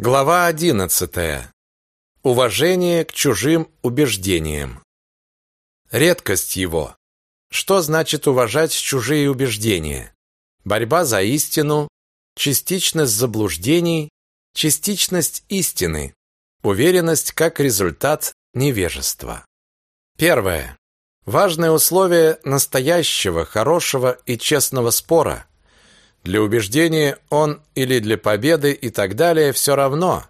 Глава одиннадцатая. Уважение к чужим убеждениям. Редкость его. Что значит уважать чужие убеждения? Борьба за истину, частичность заблуждений, частичность истины, уверенность как результат невежества. Первое. Важное условие настоящего, хорошего и честного спора для убеждения он или для победы и так далее все равно.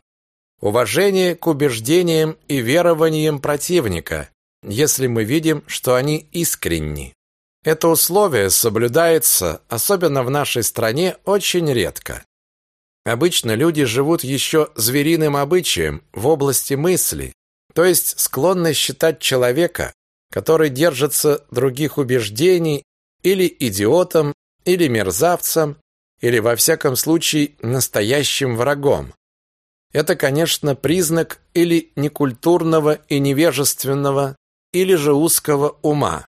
Уважение к убеждениям и верованиям противника, если мы видим, что они искренни. Это условие соблюдается, особенно в нашей стране, очень редко. Обычно люди живут еще звериным обычаем в области мысли, то есть склонны считать человека, который держится других убеждений, или идиотом, или мерзавцем, или во всяком случае настоящим врагом. Это, конечно, признак или некультурного и невежественного, или же узкого ума.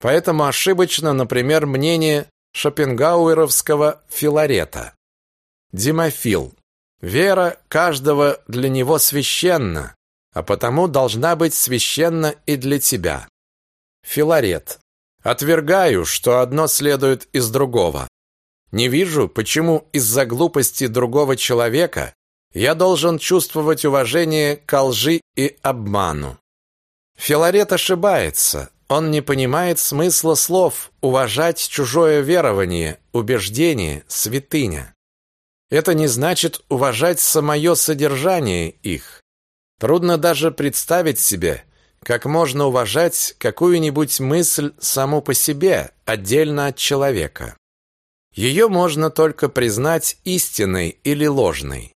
Поэтому ошибочно, например, мнение шопенгауэровского Филарета. Димофил. Вера каждого для него священна, а потому должна быть священна и для тебя. Филарет. Отвергаю, что одно следует из другого. Не вижу, почему из-за глупости другого человека я должен чувствовать уважение к лжи и обману. Филарет ошибается. Он не понимает смысла слов «уважать чужое верование», «убеждение», «святыня». Это не значит уважать самое содержание их. Трудно даже представить себе, как можно уважать какую-нибудь мысль саму по себе, отдельно от человека. Ее можно только признать истинной или ложной.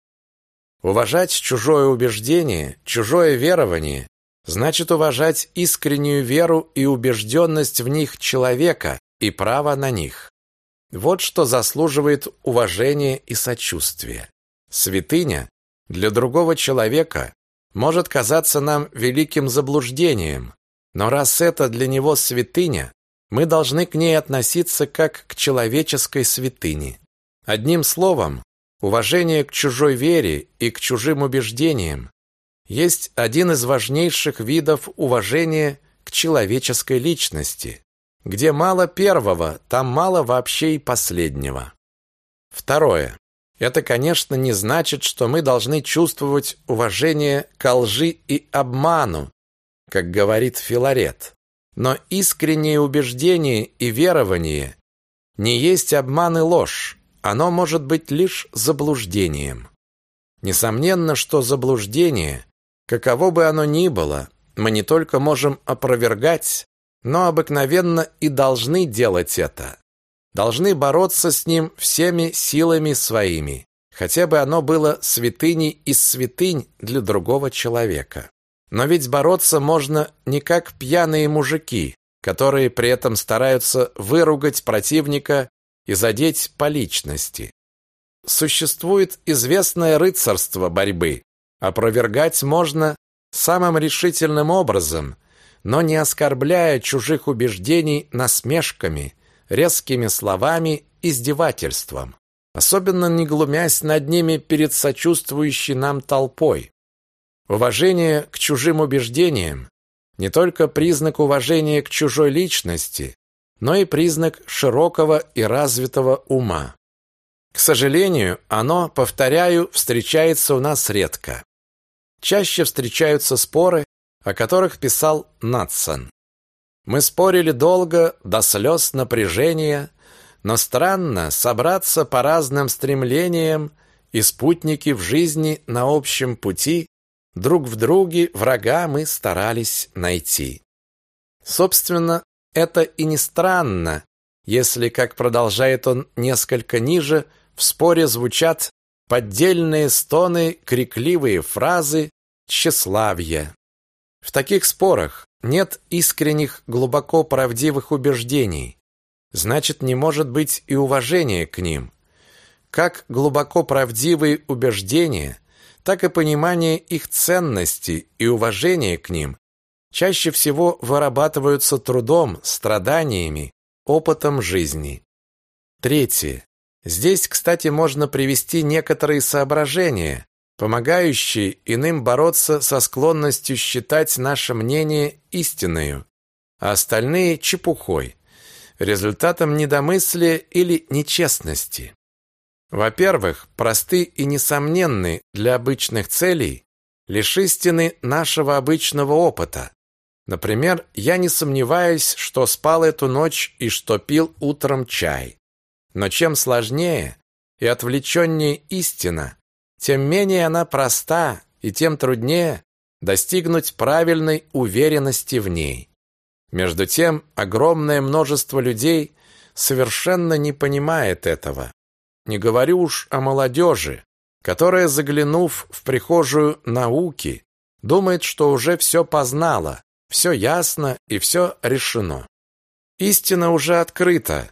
Уважать чужое убеждение, чужое верование значит уважать искреннюю веру и убежденность в них человека и право на них. Вот что заслуживает уважения и сочувствия. Святыня для другого человека может казаться нам великим заблуждением, но раз это для него святыня, мы должны к ней относиться как к человеческой святыне. Одним словом, уважение к чужой вере и к чужим убеждениям есть один из важнейших видов уважения к человеческой личности. Где мало первого, там мало вообще и последнего. Второе. Это, конечно, не значит, что мы должны чувствовать уважение к лжи и обману, как говорит Филарет. Но искреннее убеждение и верование не есть обман и ложь, оно может быть лишь заблуждением. Несомненно, что заблуждение, каково бы оно ни было, мы не только можем опровергать, но обыкновенно и должны делать это. Должны бороться с ним всеми силами своими, хотя бы оно было святыней из святынь для другого человека. Но ведь бороться можно не как пьяные мужики, которые при этом стараются выругать противника и задеть по личности. Существует известное рыцарство борьбы. Опровергать можно самым решительным образом, но не оскорбляя чужих убеждений насмешками, резкими словами, издевательством. Особенно не глумясь над ними перед сочувствующей нам толпой. Уважение к чужим убеждениям не только признак уважения к чужой личности, но и признак широкого и развитого ума. К сожалению, оно, повторяю, встречается у нас редко. Чаще встречаются споры, о которых писал Натсон. Мы спорили долго, до слез напряжения, но странно собраться по разным стремлениям и спутники в жизни на общем пути Друг в друге врага мы старались найти. Собственно, это и не странно, если, как продолжает он несколько ниже, в споре звучат поддельные стоны, крикливые фразы, тщеславие. В таких спорах нет искренних, глубоко правдивых убеждений. Значит, не может быть и уважения к ним. Как глубоко правдивые убеждения так и понимание их ценности и уважение к ним чаще всего вырабатываются трудом, страданиями, опытом жизни. Третье. Здесь, кстати, можно привести некоторые соображения, помогающие иным бороться со склонностью считать наше мнение истинною, а остальные чепухой, результатом недомыслия или нечестности. Во-первых, просты и несомненны для обычных целей лишь истины нашего обычного опыта. Например, я не сомневаюсь, что спал эту ночь и что пил утром чай. Но чем сложнее и отвлеченнее истина, тем менее она проста и тем труднее достигнуть правильной уверенности в ней. Между тем, огромное множество людей совершенно не понимает этого. Не говорю уж о молодежи, которая, заглянув в прихожую науки, думает, что уже все познала, все ясно и все решено. Истина уже открыта.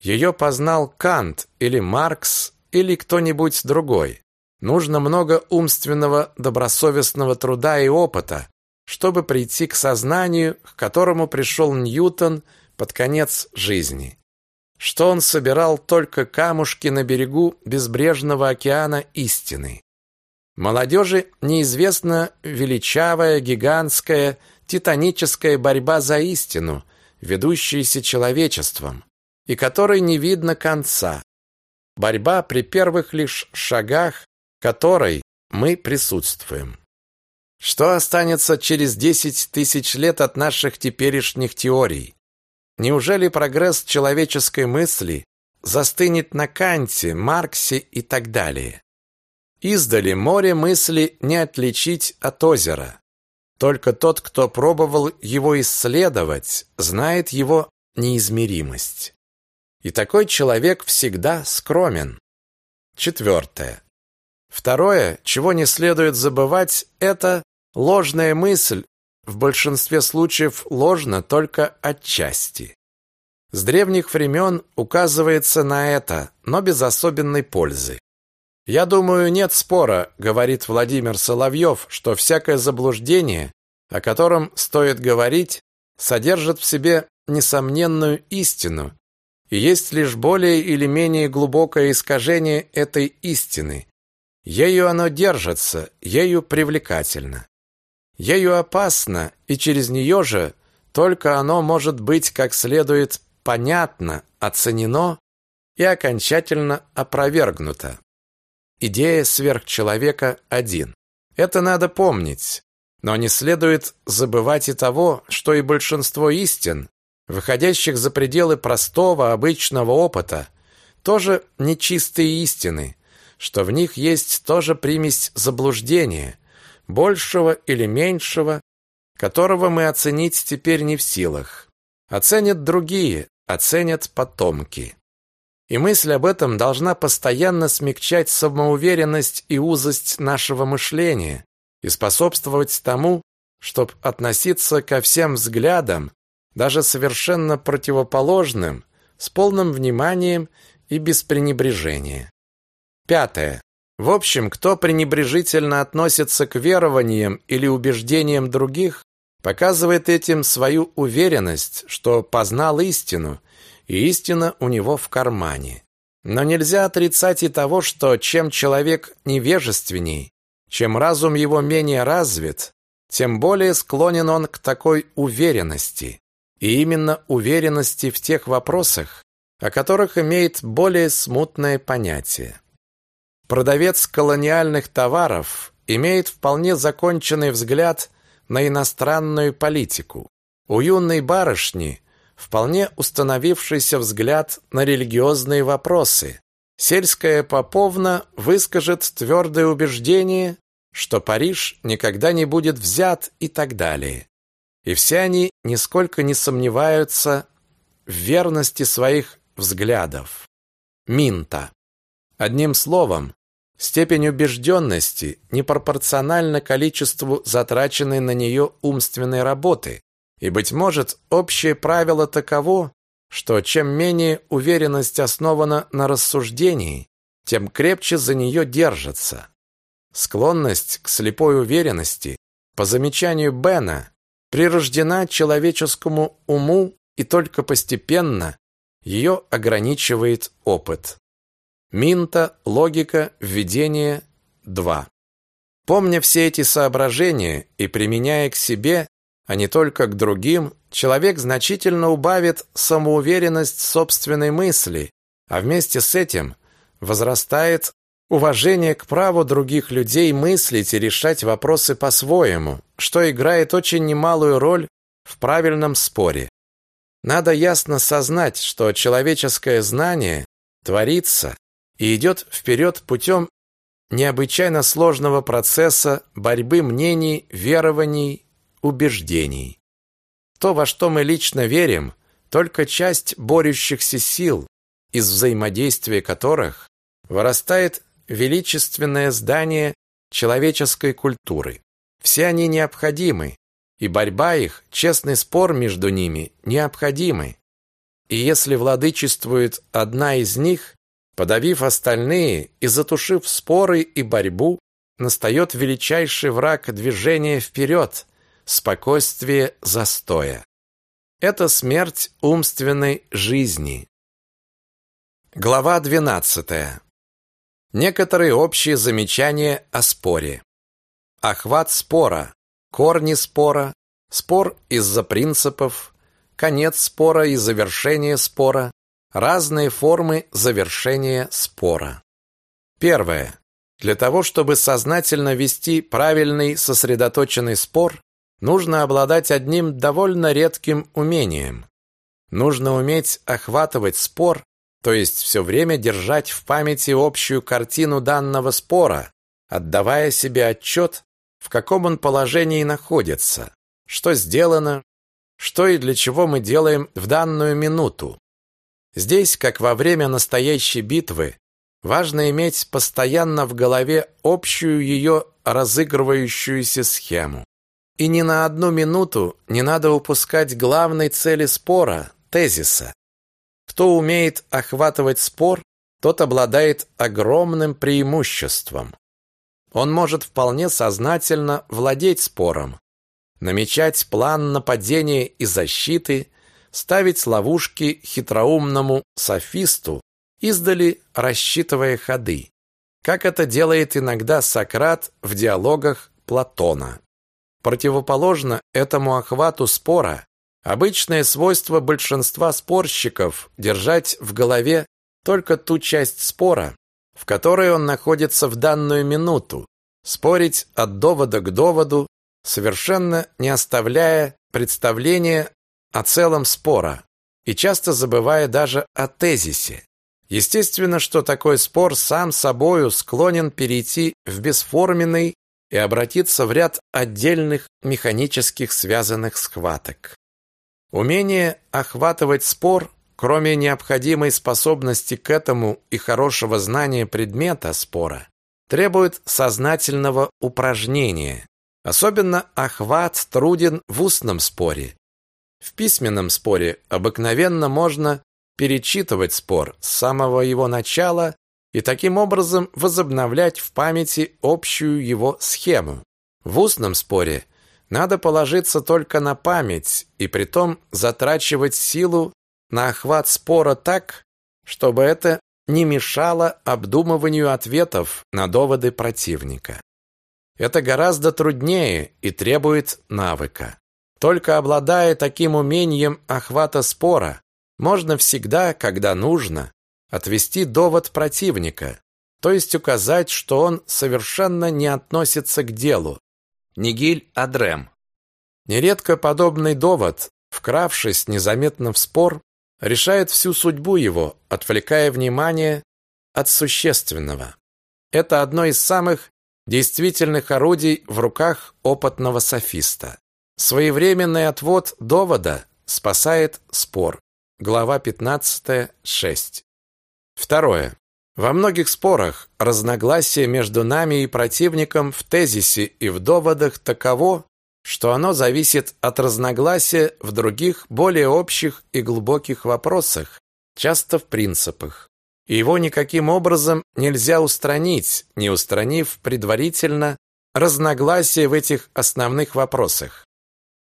Ее познал Кант или Маркс или кто-нибудь другой. Нужно много умственного, добросовестного труда и опыта, чтобы прийти к сознанию, к которому пришел Ньютон под конец жизни что он собирал только камушки на берегу безбрежного океана истины. Молодежи неизвестна величавая, гигантская, титаническая борьба за истину, ведущаяся человечеством, и которой не видно конца. Борьба при первых лишь шагах, которой мы присутствуем. Что останется через десять тысяч лет от наших теперешних теорий? Неужели прогресс человеческой мысли застынет на Канте, Марксе и так далее? Издали море мысли не отличить от озера. Только тот, кто пробовал его исследовать, знает его неизмеримость. И такой человек всегда скромен. Четвертое. Второе, чего не следует забывать, это ложная мысль в большинстве случаев ложно только отчасти. С древних времен указывается на это, но без особенной пользы. «Я думаю, нет спора», — говорит Владимир Соловьев, «что всякое заблуждение, о котором стоит говорить, содержит в себе несомненную истину, и есть лишь более или менее глубокое искажение этой истины. Ею оно держится, ею привлекательно. Ею опасно, и через нее же только оно может быть как следует понятно, оценено и окончательно опровергнуто. Идея сверхчеловека один. Это надо помнить. Но не следует забывать и того, что и большинство истин, выходящих за пределы простого обычного опыта, тоже нечистые истины, что в них есть тоже примесь заблуждения, большего или меньшего, которого мы оценить теперь не в силах. Оценят другие, оценят потомки. И мысль об этом должна постоянно смягчать самоуверенность и узость нашего мышления и способствовать тому, чтобы относиться ко всем взглядам, даже совершенно противоположным, с полным вниманием и без пренебрежения. Пятое. В общем, кто пренебрежительно относится к верованиям или убеждениям других, показывает этим свою уверенность, что познал истину, и истина у него в кармане. Но нельзя отрицать и того, что чем человек невежественней, чем разум его менее развит, тем более склонен он к такой уверенности. И именно уверенности в тех вопросах, о которых имеет более смутное понятие. Продавец колониальных товаров имеет вполне законченный взгляд на иностранную политику. У юной барышни вполне установившийся взгляд на религиозные вопросы. Сельская поповна выскажет твердое убеждение, что Париж никогда не будет взят и так далее. И все они нисколько не сомневаются в верности своих взглядов. Минта. Одним словом, Степень убежденности непропорциональна количеству затраченной на нее умственной работы, и, быть может, общее правило таково, что чем менее уверенность основана на рассуждении, тем крепче за нее держатся. Склонность к слепой уверенности, по замечанию Бена, прирождена человеческому уму и только постепенно ее ограничивает опыт. Минта, логика, введение 2. Помня все эти соображения и применяя к себе, а не только к другим, человек значительно убавит самоуверенность собственной мысли, а вместе с этим возрастает уважение к праву других людей мыслить и решать вопросы по-своему, что играет очень немалую роль в правильном споре. Надо ясно сознать, что человеческое знание творится и идет вперед путем необычайно сложного процесса борьбы мнений, верований, убеждений. То, во что мы лично верим, только часть борющихся сил, из взаимодействия которых вырастает величественное здание человеческой культуры. Все они необходимы, и борьба их, честный спор между ними необходимы. И если владычествует одна из них, подавив остальные и затушив споры и борьбу, настает величайший враг движения вперед, спокойствие застоя. Это смерть умственной жизни. Глава 12. Некоторые общие замечания о споре. Охват спора, корни спора, спор из-за принципов, конец спора и завершение спора, разные формы завершения спора. Первое. Для того, чтобы сознательно вести правильный сосредоточенный спор, нужно обладать одним довольно редким умением. Нужно уметь охватывать спор то есть все время держать в памяти общую картину данного спора, отдавая себе отчет, в каком он положении находится, что сделано, что и для чего мы делаем в данную минуту. Здесь, как во время настоящей битвы, важно иметь постоянно в голове общую ее разыгрывающуюся схему. И ни на одну минуту не надо упускать главной цели спора, тезиса, кто умеет охватывать спор, тот обладает огромным преимуществом. Он может вполне сознательно владеть спором, намечать план нападения и защиты, ставить ловушки хитроумному софисту, издали рассчитывая ходы, как это делает иногда Сократ в диалогах Платона. Противоположно этому охвату спора Обычное свойство большинства спорщиков держать в голове только ту часть спора, в которой он находится в данную минуту, спорить от довода к доводу, совершенно не оставляя представления о целом спора и часто забывая даже о тезисе. Естественно, что такой спор сам собою склонен перейти в бесформенный и обратиться в ряд отдельных механических связанных схваток. Умение охватывать спор, кроме необходимой способности к этому и хорошего знания предмета спора, требует сознательного упражнения. Особенно охват труден в устном споре. В письменном споре обыкновенно можно перечитывать спор с самого его начала и таким образом возобновлять в памяти общую его схему. В устном споре – надо положиться только на память и притом затрачивать силу на охват спора так, чтобы это не мешало обдумыванию ответов на доводы противника. Это гораздо труднее и требует навыка. Только обладая таким умением охвата спора, можно всегда, когда нужно, отвести довод противника, то есть указать, что он совершенно не относится к делу, Нигиль Адрем. Нередко подобный довод, вкравшись незаметно в спор, решает всю судьбу его, отвлекая внимание от существенного. Это одно из самых действительных орудий в руках опытного софиста. Своевременный отвод довода спасает спор. Глава 15, 6. Второе. Во многих спорах разногласие между нами и противником в тезисе и в доводах таково, что оно зависит от разногласия в других, более общих и глубоких вопросах, часто в принципах. И его никаким образом нельзя устранить, не устранив предварительно разногласия в этих основных вопросах.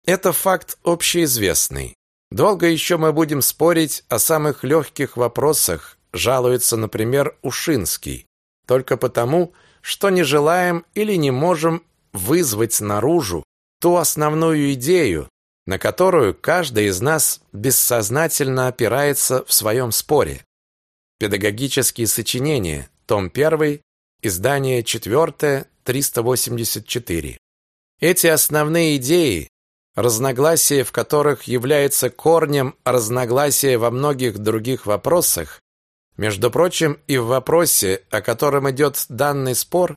Это факт общеизвестный. Долго еще мы будем спорить о самых легких вопросах, жалуется, например, Ушинский, только потому, что не желаем или не можем вызвать наружу ту основную идею, на которую каждый из нас бессознательно опирается в своем споре. Педагогические сочинения, том 1, издание 4, 384. Эти основные идеи, разногласия в которых является корнем разногласия во многих других вопросах, между прочим, и в вопросе, о котором идет данный спор,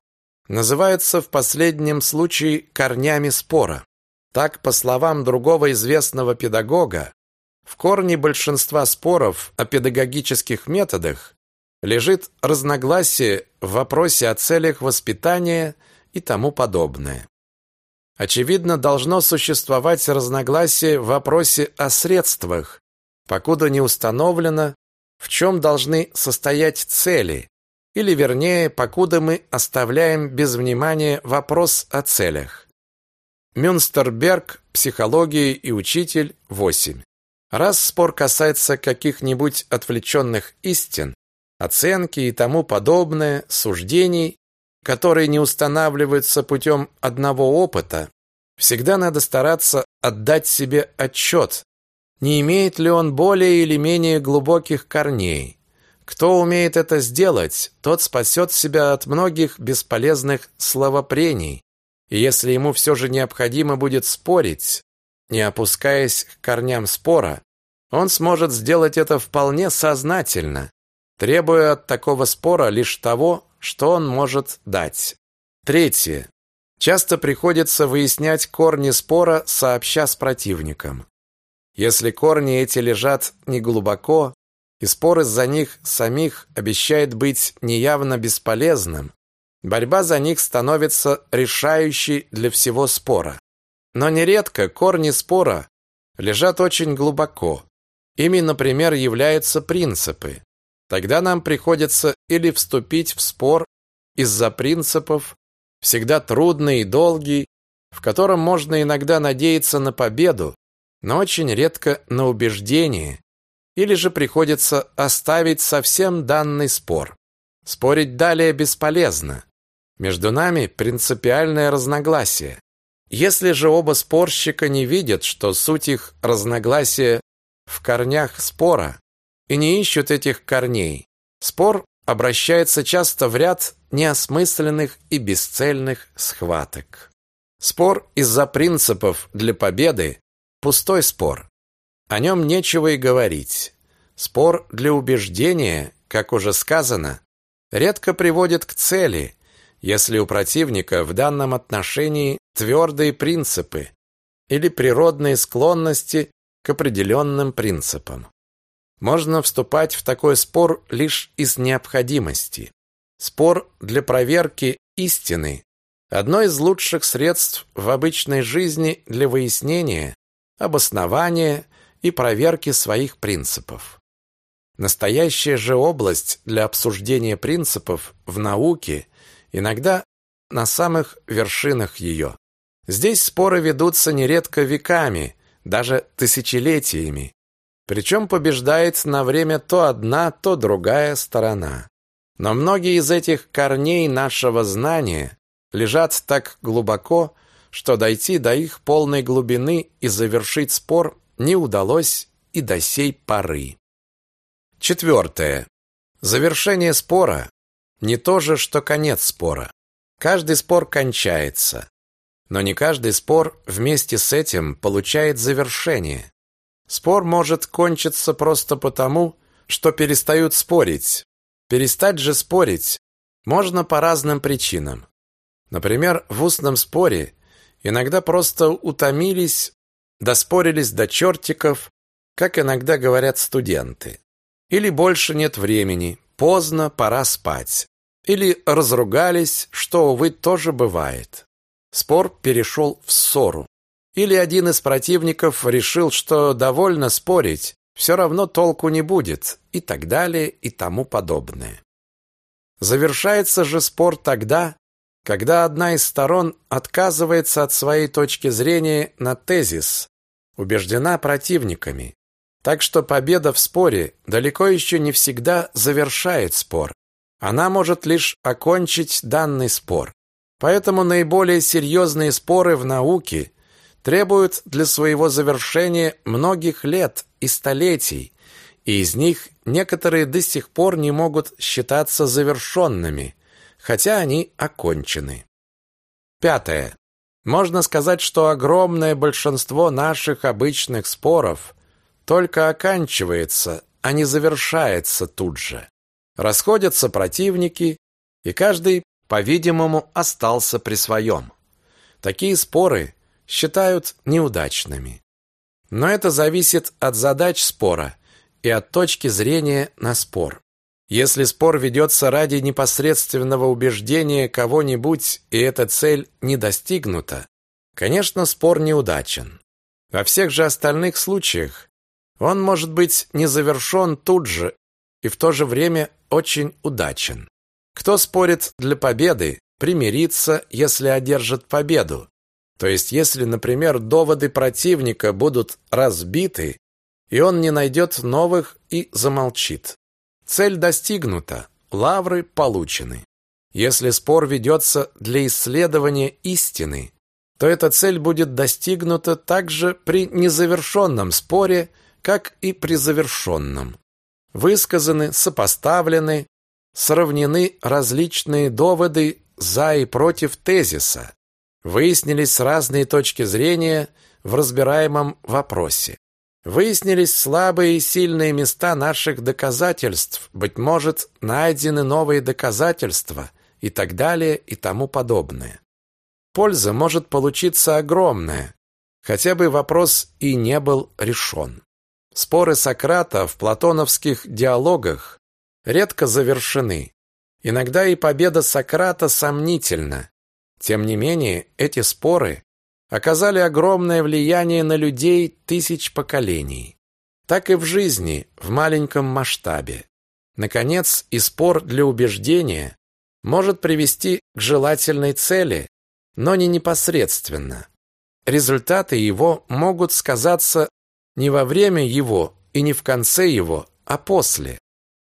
называются в последнем случае корнями спора. Так, по словам другого известного педагога, в корне большинства споров о педагогических методах лежит разногласие в вопросе о целях воспитания и тому подобное. Очевидно, должно существовать разногласие в вопросе о средствах, покуда не установлено, в чем должны состоять цели, или вернее, покуда мы оставляем без внимания вопрос о целях. Мюнстерберг, психология и учитель, 8. Раз спор касается каких-нибудь отвлеченных истин, оценки и тому подобное, суждений, которые не устанавливаются путем одного опыта, всегда надо стараться отдать себе отчет, не имеет ли он более или менее глубоких корней. Кто умеет это сделать, тот спасет себя от многих бесполезных словопрений. И если ему все же необходимо будет спорить, не опускаясь к корням спора, он сможет сделать это вполне сознательно, требуя от такого спора лишь того, что он может дать. Третье. Часто приходится выяснять корни спора сообща с противником. Если корни эти лежат неглубоко, и спор из-за них самих обещает быть неявно бесполезным, борьба за них становится решающей для всего спора. Но нередко корни спора лежат очень глубоко. Ими, например, являются принципы. Тогда нам приходится или вступить в спор из-за принципов, всегда трудный и долгий, в котором можно иногда надеяться на победу, но очень редко на убеждение, или же приходится оставить совсем данный спор. Спорить далее бесполезно. Между нами принципиальное разногласие. Если же оба спорщика не видят, что суть их разногласия в корнях спора, и не ищут этих корней. Спор обращается часто в ряд неосмысленных и бесцельных схваток. Спор из-за принципов для победы – пустой спор. О нем нечего и говорить. Спор для убеждения, как уже сказано, редко приводит к цели, если у противника в данном отношении твердые принципы или природные склонности к определенным принципам. Можно вступать в такой спор лишь из необходимости. Спор для проверки истины – одно из лучших средств в обычной жизни для выяснения, обоснования и проверки своих принципов. Настоящая же область для обсуждения принципов в науке иногда на самых вершинах ее. Здесь споры ведутся нередко веками, даже тысячелетиями, причем побеждает на время то одна, то другая сторона. Но многие из этих корней нашего знания лежат так глубоко, что дойти до их полной глубины и завершить спор не удалось и до сей поры. Четвертое. Завершение спора не то же, что конец спора. Каждый спор кончается, но не каждый спор вместе с этим получает завершение. Спор может кончиться просто потому, что перестают спорить. Перестать же спорить можно по разным причинам. Например, в устном споре иногда просто утомились, доспорились до чертиков, как иногда говорят студенты. Или больше нет времени, поздно, пора спать. Или разругались, что, увы, тоже бывает. Спор перешел в ссору. Или один из противников решил, что довольно спорить, все равно толку не будет, и так далее, и тому подобное. Завершается же спор тогда, когда одна из сторон отказывается от своей точки зрения на тезис, убеждена противниками. Так что победа в споре далеко еще не всегда завершает спор. Она может лишь окончить данный спор. Поэтому наиболее серьезные споры в науке требуют для своего завершения многих лет и столетий, и из них некоторые до сих пор не могут считаться завершенными, хотя они окончены. Пятое. Можно сказать, что огромное большинство наших обычных споров только оканчивается, а не завершается тут же. Расходятся противники, и каждый, по-видимому, остался при своем. Такие споры считают неудачными. Но это зависит от задач спора и от точки зрения на спор. Если спор ведется ради непосредственного убеждения кого-нибудь, и эта цель не достигнута, конечно, спор неудачен. Во всех же остальных случаях он может быть не завершен тут же и в то же время очень удачен. Кто спорит для победы, примирится, если одержит победу. То есть, если, например, доводы противника будут разбиты, и он не найдет новых и замолчит. Цель достигнута, лавры получены. Если спор ведется для исследования истины, то эта цель будет достигнута также при незавершенном споре, как и при завершенном. Высказаны, сопоставлены, сравнены различные доводы за и против тезиса. Выяснились разные точки зрения в разбираемом вопросе. Выяснились слабые и сильные места наших доказательств, быть может, найдены новые доказательства и так далее и тому подобное. Польза может получиться огромная, хотя бы вопрос и не был решен. Споры Сократа в платоновских диалогах редко завершены. Иногда и победа Сократа сомнительна. Тем не менее, эти споры оказали огромное влияние на людей тысяч поколений. Так и в жизни в маленьком масштабе. Наконец, и спор для убеждения может привести к желательной цели, но не непосредственно. Результаты его могут сказаться не во время его и не в конце его, а после.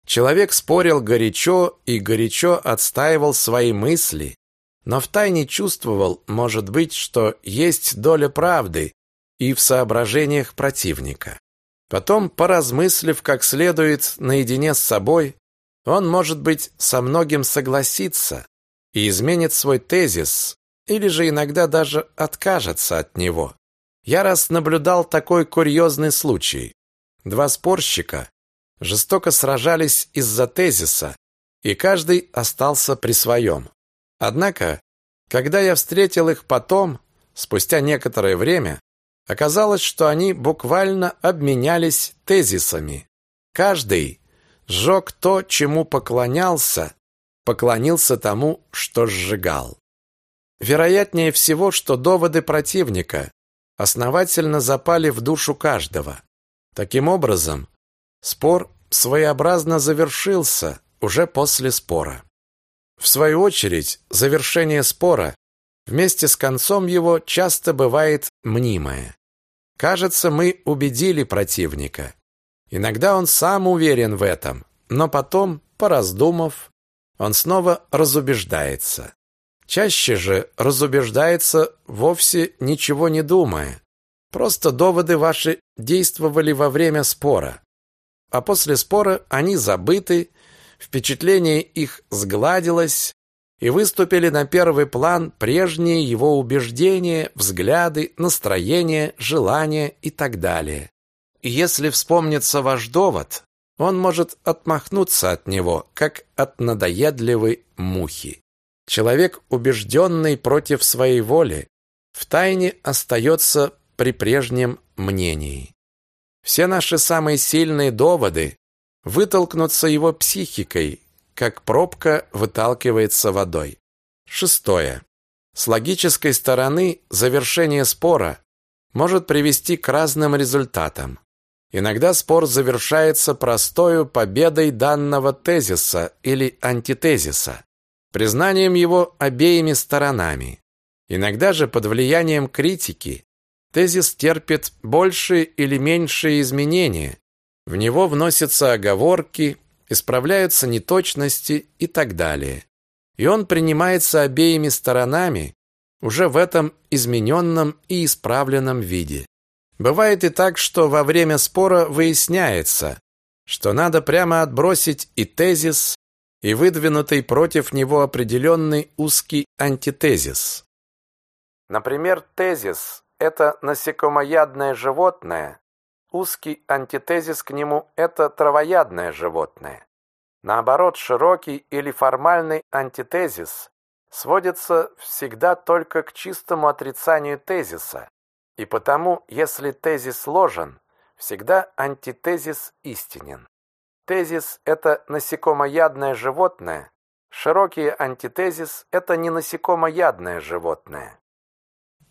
Человек спорил горячо и горячо отстаивал свои мысли, но втайне чувствовал, может быть, что есть доля правды и в соображениях противника. Потом, поразмыслив как следует наедине с собой, он, может быть, со многим согласится и изменит свой тезис, или же иногда даже откажется от него. Я раз наблюдал такой курьезный случай. Два спорщика жестоко сражались из-за тезиса, и каждый остался при своем. Однако, когда я встретил их потом, спустя некоторое время, оказалось, что они буквально обменялись тезисами. Каждый сжег то, чему поклонялся, поклонился тому, что сжигал. Вероятнее всего, что доводы противника основательно запали в душу каждого. Таким образом, спор своеобразно завершился уже после спора. В свою очередь, завершение спора вместе с концом его часто бывает мнимое. Кажется, мы убедили противника. Иногда он сам уверен в этом, но потом, пораздумав, он снова разубеждается. Чаще же разубеждается вовсе ничего не думая. Просто доводы ваши действовали во время спора. А после спора они забыты впечатление их сгладилось, и выступили на первый план прежние его убеждения, взгляды, настроения, желания и так далее. И если вспомнится ваш довод, он может отмахнуться от него, как от надоедливой мухи. Человек, убежденный против своей воли, втайне остается при прежнем мнении. Все наши самые сильные доводы вытолкнуться его психикой, как пробка выталкивается водой. Шестое. С логической стороны завершение спора может привести к разным результатам. Иногда спор завершается простою победой данного тезиса или антитезиса, признанием его обеими сторонами. Иногда же под влиянием критики тезис терпит большие или меньшие изменения, в него вносятся оговорки, исправляются неточности и так далее. И он принимается обеими сторонами уже в этом измененном и исправленном виде. Бывает и так, что во время спора выясняется, что надо прямо отбросить и тезис, и выдвинутый против него определенный узкий антитезис. Например, тезис – это насекомоядное животное, узкий антитезис к нему – это травоядное животное. Наоборот, широкий или формальный антитезис сводится всегда только к чистому отрицанию тезиса, и потому, если тезис ложен, всегда антитезис истинен. Тезис – это насекомоядное животное, широкий антитезис – это не насекомоядное животное.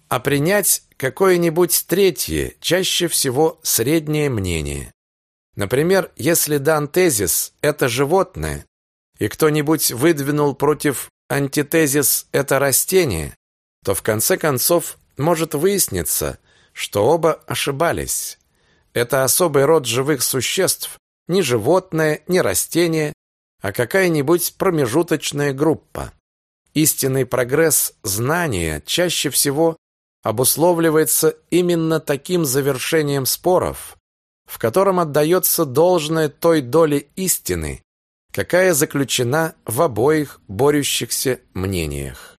А принять какое-нибудь третье, чаще всего среднее мнение. Например, если дан тезис «это животное», и кто-нибудь выдвинул против антитезис «это растение», то в конце концов может выясниться, что оба ошибались. Это особый род живых существ, не животное, не растение, а какая-нибудь промежуточная группа. Истинный прогресс знания чаще всего обусловливается именно таким завершением споров, в котором отдается должное той доле истины, какая заключена в обоих борющихся мнениях.